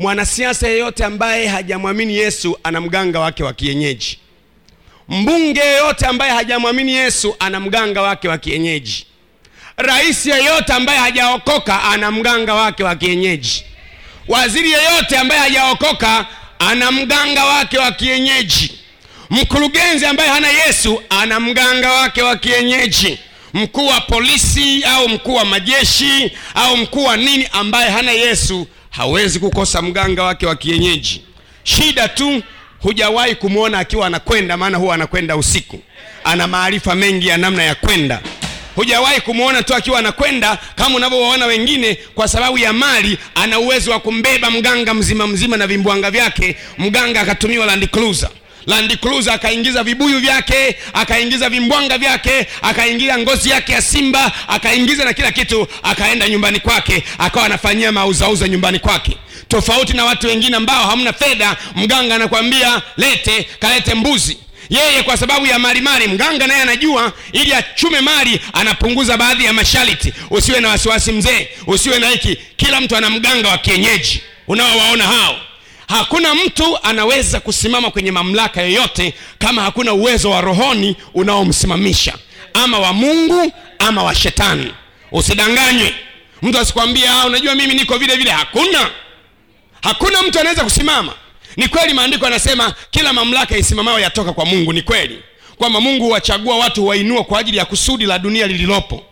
mwanasiasa yeyote ambaye hajamwamini yesu ana mganga wake wa kienyeji. Mbunge yeyote ambaye hajamwamini yesu ana mganga wake wa kienyeji. Rais yeyote ambaye hajaokoka ana mganga wake wa kienyeji. Waziri yeyote ambaye hajaokoka ana mganga wake wa kienyeji. Mkurugenzi ambaye hana yesu ana mganga wake wa kienyeji. Mkuu wa polisi au mkuu wa majeshi au mkuu wa nini ambaye hana yesu hawezi kukosa mganga wake wa kienyeji. Shida tu hujawahi kumwona akiwa anakwenda maana huwa anakwenda usiku. Ana maarifa mengi ya namna ya kwenda. Hujawahi kumwona tu akiwa anakwenda kama unavyowaona wengine kwa sababu ya mali ana uwezo wa kumbeba mganga mzima mzima na vimbwanga vyake. Mganga akatumiwa land cruiser land akaingiza vibuyu vyake akaingiza vimbwanga vyake akaingiza ngozi yake ya simba akaingiza na kila kitu akaenda nyumbani kwake akawa anafanyia mauzauza nyumbani kwake. Tofauti na watu wengine ambao hamna fedha mganga anakwambia lete kalete mbuzi. Yeye kwa sababu ya mali mganga naye anajua ili achume mali anapunguza baadhi ya mashariti. Usiwe na wasiwasi mzee usiwe na hiki. Kila mtu ana mganga wa kienyeji. Unaowaona hao hakuna mtu anaweza kusimama kwenye mamlaka yoyote kama hakuna uwezo wa rohoni unaomsimamisha. Ama wa mungu ama wa shetani. Usidanganywe. Mtu asikwambia "Ah, unajua mimi niko vile vile. Hakuna. Hakuna mtu anaweza kusimama. Ni kweli maandiko yanasema kila mamlaka isimamayo yatoka kwa mungu. Ni kweli. Kwamba mungu huwachagua watu huwainua kwa ajili ya kusudi la dunia lililopo